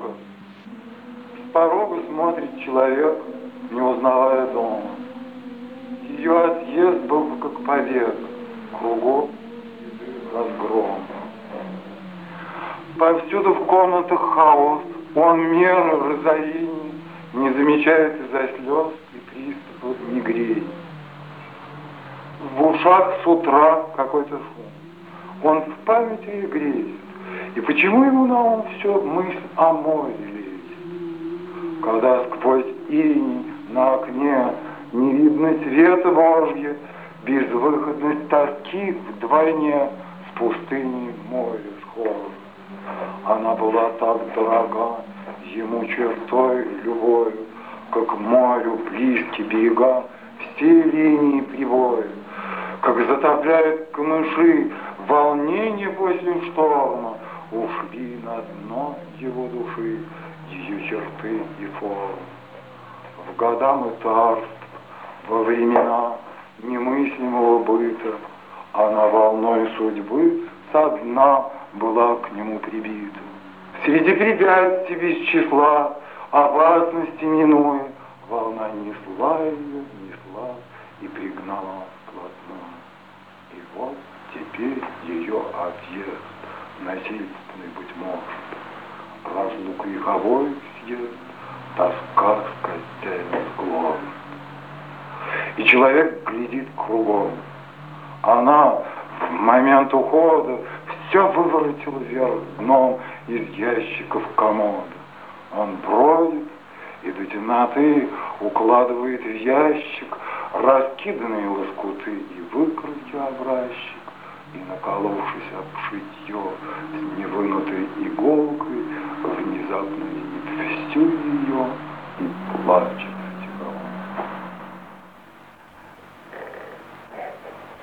порога. С порога смотрит человек, не узнавая дома. Ее отъезд был как побег, кругом разгром. Повсюду в комнатах хаос, он меры разорения не замечает из-за слез и приступов мигрени. В ушах с утра какой-то шум. Он в памяти греет. И почему ему на ум все мысль о море лезет? Когда сквозь иней на окне не видно света Божья, безвыходность тоски вдвойне с пустыней море схожа. Она была так дорога ему чертой любовью, как морю близкий берега все линии прибоя, как затопляют камыши волнение после шторма, ушли на дно его души ее черты и формы. В года мытарств, во времена немыслимого быта, она волной судьбы со дна была к нему прибита. Среди препятствий без числа, опасности минуя, волна несла ее, несла и пригнала вплотную. И вот теперь ее отъезд, насильственный, быть может, разлук вековой съезд, тоска с костями склон. И человек глядит кругом. Она в момент ухода все выворотил вверх дном из ящиков комода. Он бродит и до темноты укладывает в ящик раскиданные лоскуты и выкрути образчик, и, наколовшись об шитье с невынутой иголкой, внезапно видит всю ее и плачет.